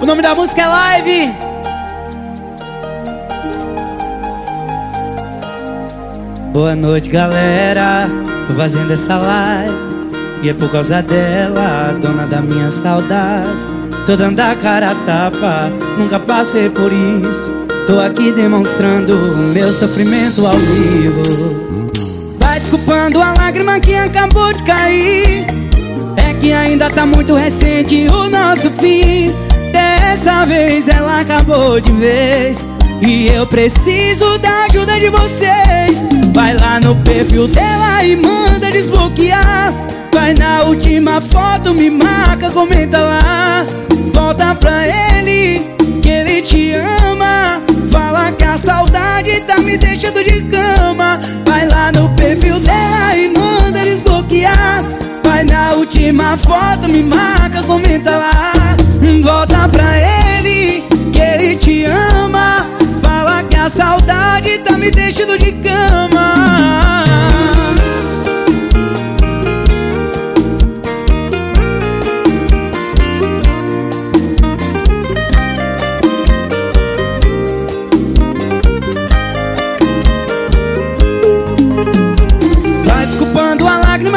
O nome da música é Live. Boa noite, galera. Tô fazendo essa live. E é por causa dela, dona da minha saudade. Tô dando a cara a tapa, nunca passei por isso. Tô aqui demonstrando o meu sofrimento ao vivo. Vai desculpando a lágrima que acabou de cair. É que ainda tá muito recente o nosso fim. Dessa vez ela acabou de vez. E eu preciso da ajuda de vocês. Vai lá no perfil dela e manda desbloquear. Vai na última foto, me marca, comenta lá. Volta pra ele, que ele te ama. Fala que a saudade tá me deixando de cama. Vai lá no perfil dela e manda desbloquear. Vai na última foto, me marca, comenta lá.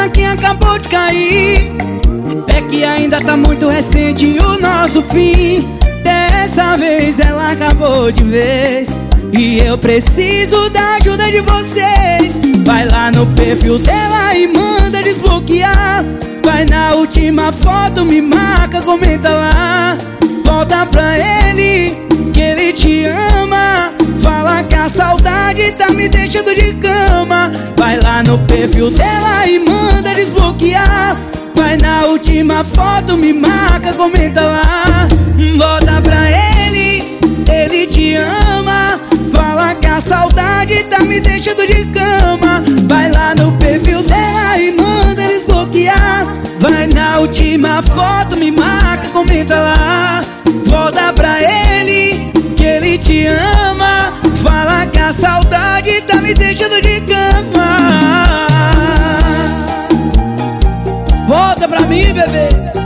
Desculpando a lágrima que acabou de cair. É que ainda tá muito recente o nosso fim. Dessa vez ela acabou de vez. E eu preciso da ajuda de vocês. Vai lá no perfil dela e manda desbloquear. Vai na última foto, me marca, comenta lá. Volta pra ele, que ele te ama. Fala que a saudade tá me deixando de cama. Vai lá no perfil última foto, me marca, comenta lá. Volta pra ele, ele te ama. Fala que a saudade tá me deixando de cama. Vai lá no perfil dela e manda desbloquear. Vai na última foto, me marca, comenta lá. Volta pra ele, que ele te ama. Volta pra mim, bebê.